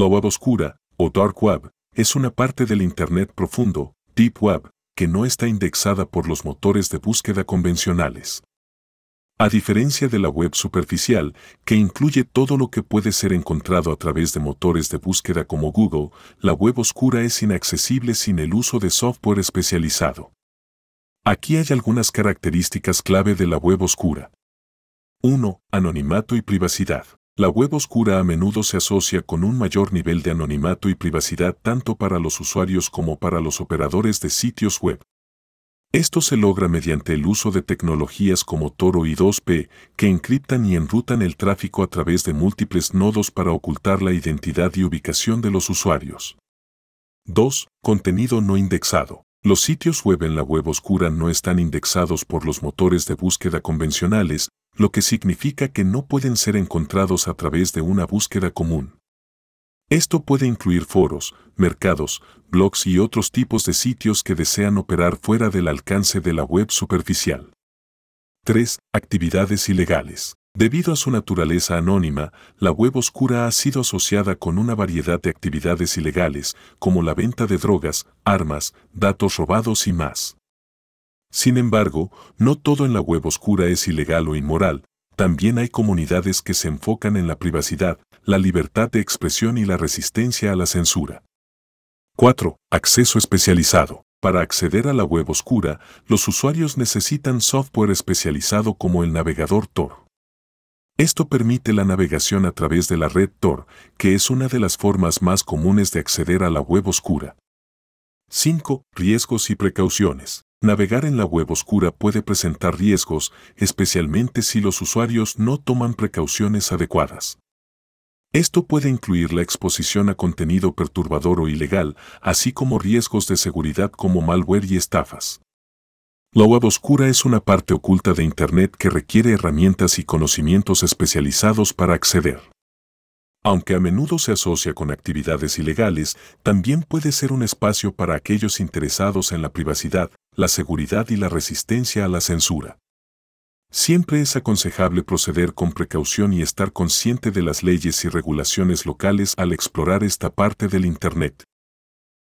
La web oscura, o dark web, es una parte del Internet profundo, deep web, que no está indexada por los motores de búsqueda convencionales. A diferencia de la web superficial, que incluye todo lo que puede ser encontrado a través de motores de búsqueda como Google, la web oscura es inaccesible sin el uso de software especializado. Aquí hay algunas características clave de la web oscura. 1. Anonimato y privacidad. La web oscura a menudo se asocia con un mayor nivel de anonimato y privacidad tanto para los usuarios como para los operadores de sitios web. Esto se logra mediante el uso de tecnologías como Toro y 2P, que encriptan y enrutan el tráfico a través de múltiples nodos para ocultar la identidad y ubicación de los usuarios. 2. Contenido no indexado. Los sitios web en la web oscura no están indexados por los motores de búsqueda convencionales, lo que significa que no pueden ser encontrados a través de una búsqueda común. Esto puede incluir foros, mercados, blogs y otros tipos de sitios que desean operar fuera del alcance de la web superficial. 3. Actividades ilegales. Debido a su naturaleza anónima, la web oscura ha sido asociada con una variedad de actividades ilegales, como la venta de drogas, armas, datos robados y más. Sin embargo, no todo en la web oscura es ilegal o inmoral, también hay comunidades que se enfocan en la privacidad, la libertad de expresión y la resistencia a la censura. 4. Acceso especializado. Para acceder a la web oscura, los usuarios necesitan software especializado como el navegador Tor. Esto permite la navegación a través de la red Tor, que es una de las formas más comunes de acceder a la web oscura. 5. Riesgos y precauciones. Navegar en la web oscura puede presentar riesgos, especialmente si los usuarios no toman precauciones adecuadas. Esto puede incluir la exposición a contenido perturbador o ilegal, así como riesgos de seguridad como malware y estafas. La web oscura es una parte oculta de Internet que requiere herramientas y conocimientos especializados para acceder. Aunque a menudo se asocia con actividades ilegales, también puede ser un espacio para aquellos interesados en la privacidad, la seguridad y la resistencia a la censura. Siempre es aconsejable proceder con precaución y estar consciente de las leyes y regulaciones locales al explorar esta parte del Internet.